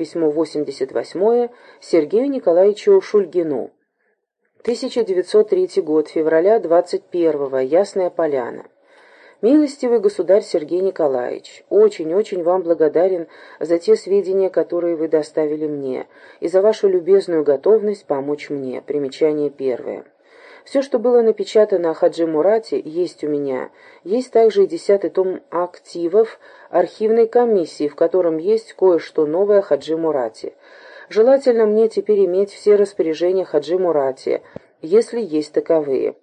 Письмо 88 Сергею Николаевичу Шульгину. 1903 год, февраля 21 Ясная Поляна. Милостивый государь Сергей Николаевич, очень-очень вам благодарен за те сведения, которые вы доставили мне, и за вашу любезную готовность помочь мне. Примечание первое. Все, что было напечатано о Хаджи Мурате, есть у меня. Есть также и десятый том активов архивной комиссии, в котором есть кое-что новое о Хаджи Мурате. Желательно мне теперь иметь все распоряжения Хаджи Мурате, если есть таковые.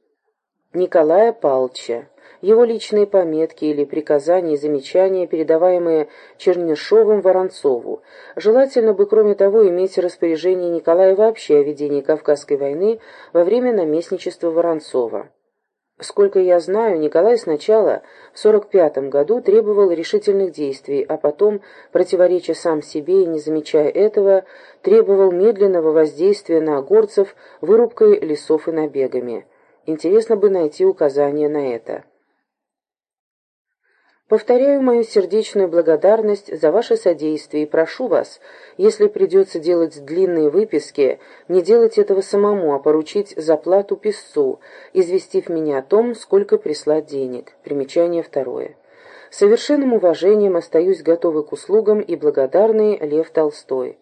Николая Палча его личные пометки или приказания и замечания, передаваемые Чернышовым Воронцову. Желательно бы, кроме того, иметь распоряжение Николая вообще о ведении Кавказской войны во время наместничества Воронцова. Сколько я знаю, Николай сначала в 45 году требовал решительных действий, а потом, противореча сам себе и не замечая этого, требовал медленного воздействия на горцев вырубкой лесов и набегами. Интересно бы найти указание на это. Повторяю мою сердечную благодарность за ваше содействие и прошу вас, если придется делать длинные выписки, не делать этого самому, а поручить заплату писцу, известив меня о том, сколько прислать денег. Примечание второе. Совершенным уважением остаюсь готовы к услугам и благодарный Лев Толстой.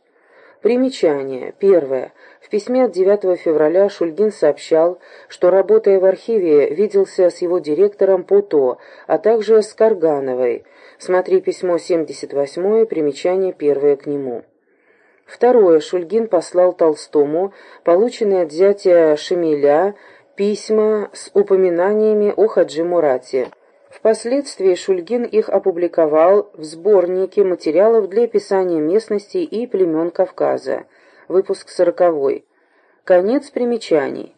Примечание. Первое. В письме от 9 февраля Шульгин сообщал, что, работая в архиве, виделся с его директором Пото, а также с Каргановой. Смотри письмо 78, примечание первое к нему. Второе. Шульгин послал Толстому, полученные от зятя Шемиля, письма с упоминаниями о Хаджи Мурате. Впоследствии Шульгин их опубликовал в сборнике материалов для описания местности и племен Кавказа. Выпуск сороковой. Конец примечаний.